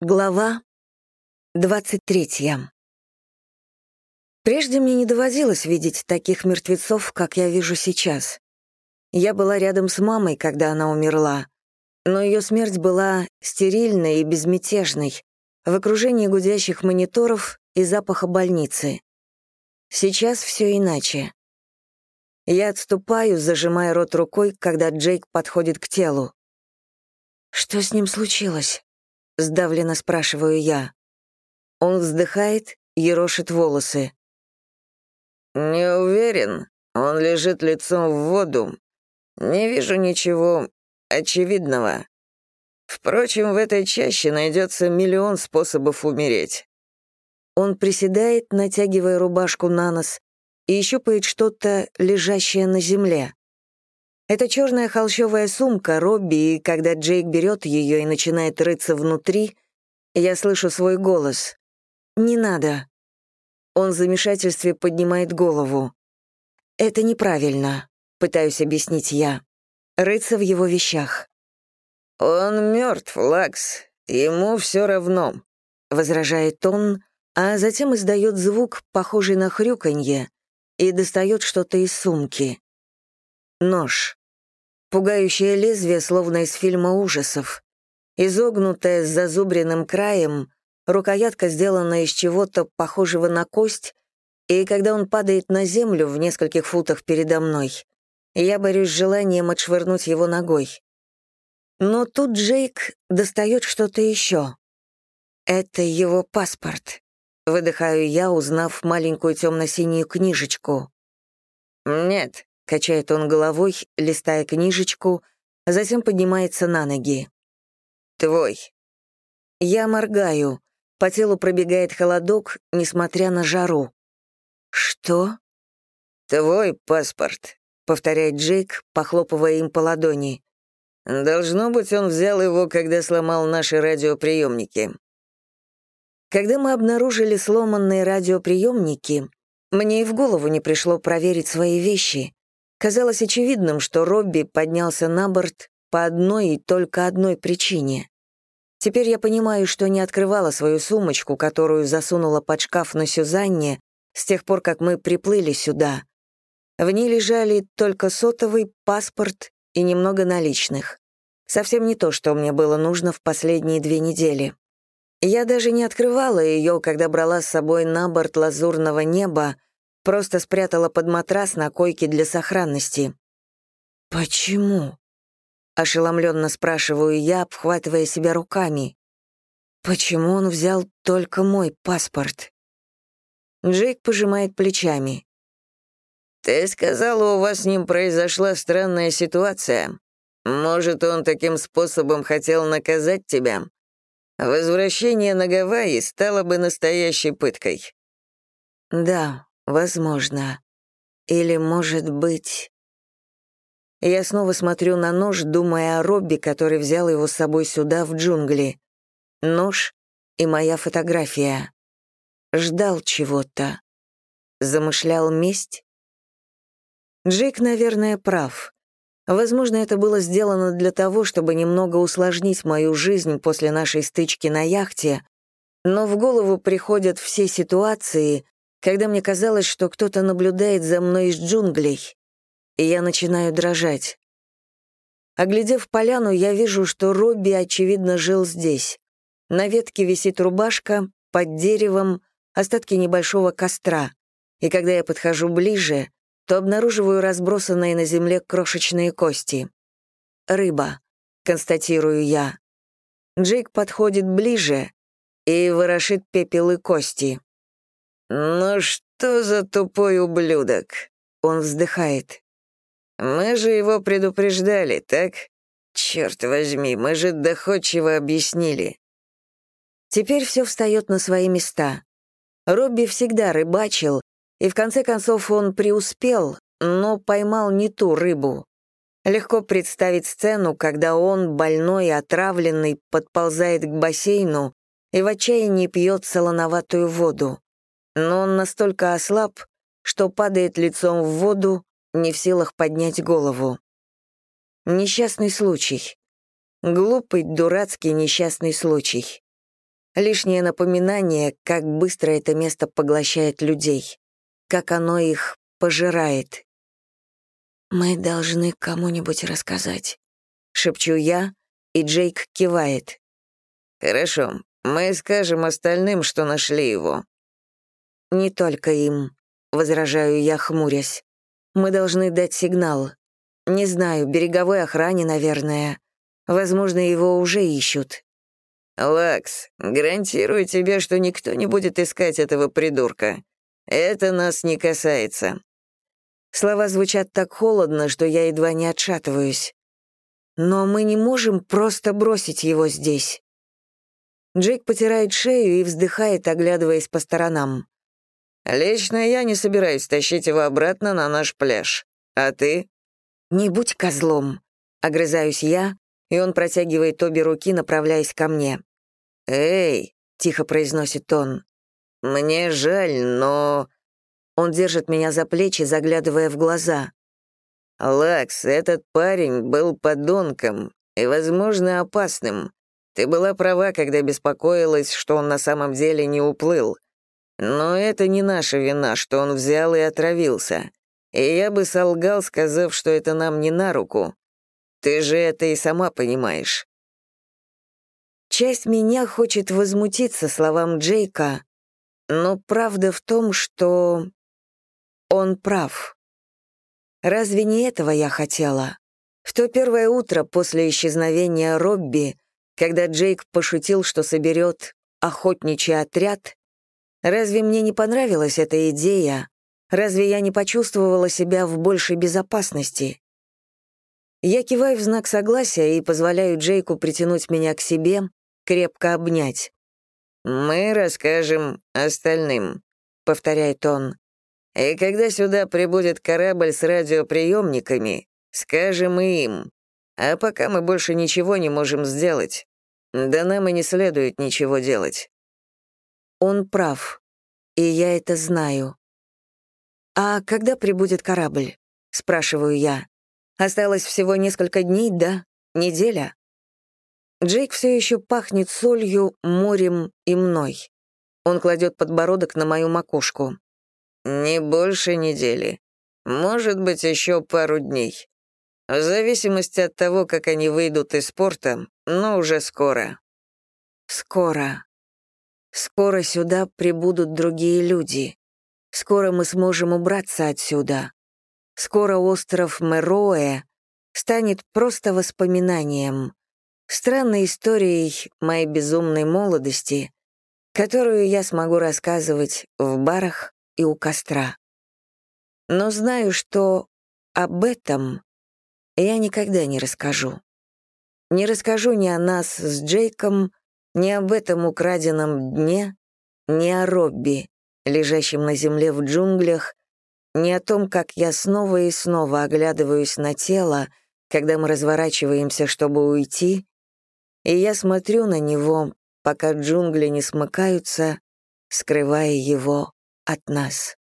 Глава 23. Прежде мне не доводилось видеть таких мертвецов, как я вижу сейчас. Я была рядом с мамой, когда она умерла, но ее смерть была стерильной и безмятежной, в окружении гудящих мониторов и запаха больницы. Сейчас все иначе. Я отступаю, зажимая рот рукой, когда Джейк подходит к телу. «Что с ним случилось?» — сдавленно спрашиваю я. Он вздыхает, ерошит волосы. «Не уверен. Он лежит лицом в воду. Не вижу ничего очевидного. Впрочем, в этой чаще найдется миллион способов умереть». Он приседает, натягивая рубашку на нос, и щупает что-то, лежащее на земле. Это черная холщовая сумка Робби, и когда Джейк берет ее и начинает рыться внутри, я слышу свой голос. «Не надо». Он в замешательстве поднимает голову. «Это неправильно», — пытаюсь объяснить я. Рыться в его вещах. «Он мертв, Лакс. Ему все равно», — возражает он, а затем издает звук, похожий на хрюканье, и достает что-то из сумки. Нож. Пугающее лезвие, словно из фильма ужасов. Изогнутое с зазубренным краем, рукоятка сделана из чего-то похожего на кость, и когда он падает на землю в нескольких футах передо мной, я борюсь с желанием отшвырнуть его ногой. Но тут Джейк достает что-то еще. Это его паспорт. Выдыхаю я, узнав маленькую темно-синюю книжечку. «Нет, Качает он головой, листая книжечку, а затем поднимается на ноги. «Твой». Я моргаю. По телу пробегает холодок, несмотря на жару. «Что?» «Твой паспорт», — повторяет Джейк, похлопывая им по ладони. «Должно быть, он взял его, когда сломал наши радиоприемники». Когда мы обнаружили сломанные радиоприемники, мне и в голову не пришло проверить свои вещи, Казалось очевидным, что Робби поднялся на борт по одной и только одной причине. Теперь я понимаю, что не открывала свою сумочку, которую засунула под шкаф на Сюзанне с тех пор, как мы приплыли сюда. В ней лежали только сотовый, паспорт и немного наличных. Совсем не то, что мне было нужно в последние две недели. Я даже не открывала ее, когда брала с собой на борт лазурного неба, Просто спрятала под матрас на койке для сохранности. «Почему?» — ошеломленно спрашиваю я, обхватывая себя руками. «Почему он взял только мой паспорт?» Джейк пожимает плечами. «Ты сказала, у вас с ним произошла странная ситуация. Может, он таким способом хотел наказать тебя? Возвращение на Гавайи стало бы настоящей пыткой». «Да, Возможно. Или, может быть... Я снова смотрю на нож, думая о Робби, который взял его с собой сюда, в джунгли. Нож и моя фотография. Ждал чего-то. Замышлял месть? Джейк, наверное, прав. Возможно, это было сделано для того, чтобы немного усложнить мою жизнь после нашей стычки на яхте, но в голову приходят все ситуации, когда мне казалось, что кто-то наблюдает за мной из джунглей, и я начинаю дрожать. Оглядев поляну, я вижу, что Робби, очевидно, жил здесь. На ветке висит рубашка, под деревом остатки небольшого костра, и когда я подхожу ближе, то обнаруживаю разбросанные на земле крошечные кости. «Рыба», — констатирую я. Джейк подходит ближе и ворошит пепел и кости. «Ну что за тупой ублюдок?» Он вздыхает. «Мы же его предупреждали, так? Черт возьми, мы же доходчиво объяснили». Теперь все встает на свои места. Робби всегда рыбачил, и в конце концов он преуспел, но поймал не ту рыбу. Легко представить сцену, когда он, больной и отравленный, подползает к бассейну и в отчаянии пьет солоноватую воду но он настолько ослаб, что падает лицом в воду, не в силах поднять голову. Несчастный случай. Глупый, дурацкий несчастный случай. Лишнее напоминание, как быстро это место поглощает людей, как оно их пожирает. «Мы должны кому-нибудь рассказать», — шепчу я, и Джейк кивает. «Хорошо, мы скажем остальным, что нашли его». «Не только им», — возражаю я, хмурясь. «Мы должны дать сигнал. Не знаю, береговой охране, наверное. Возможно, его уже ищут». «Лакс, гарантирую тебе, что никто не будет искать этого придурка. Это нас не касается». Слова звучат так холодно, что я едва не отшатываюсь. Но мы не можем просто бросить его здесь. Джейк потирает шею и вздыхает, оглядываясь по сторонам. «Лично я не собираюсь тащить его обратно на наш пляж. А ты?» «Не будь козлом», — огрызаюсь я, и он протягивает обе руки, направляясь ко мне. «Эй», — тихо произносит он, — «мне жаль, но...» Он держит меня за плечи, заглядывая в глаза. «Лакс, этот парень был подонком и, возможно, опасным. Ты была права, когда беспокоилась, что он на самом деле не уплыл. Но это не наша вина, что он взял и отравился. И я бы солгал, сказав, что это нам не на руку. Ты же это и сама понимаешь». Часть меня хочет возмутиться словам Джейка, но правда в том, что он прав. Разве не этого я хотела? В то первое утро после исчезновения Робби, когда Джейк пошутил, что соберет охотничий отряд, разве мне не понравилась эта идея? Разве я не почувствовала себя в большей безопасности? Я киваю в знак согласия и позволяю Джейку притянуть меня к себе, крепко обнять. «Мы расскажем остальным», — повторяет он. И когда сюда прибудет корабль с радиоприемниками, скажем и им. А пока мы больше ничего не можем сделать. Да нам и не следует ничего делать». Он прав, и я это знаю. «А когда прибудет корабль?» — спрашиваю я. «Осталось всего несколько дней, да? Неделя?» Джейк все еще пахнет солью, морем и мной. Он кладет подбородок на мою макушку. Не больше недели. Может быть, еще пару дней. В зависимости от того, как они выйдут из порта, но уже скоро. Скоро. Скоро сюда прибудут другие люди. Скоро мы сможем убраться отсюда. Скоро остров Мероэ станет просто воспоминанием, странной историей моей безумной молодости, которую я смогу рассказывать в барах, и у костра. Но знаю, что об этом я никогда не расскажу. Не расскажу ни о нас с Джейком, ни об этом украденном дне, ни о Робби, лежащем на земле в джунглях, ни о том, как я снова и снова оглядываюсь на тело, когда мы разворачиваемся, чтобы уйти, и я смотрю на него, пока джунгли не смыкаются, скрывая его от нас.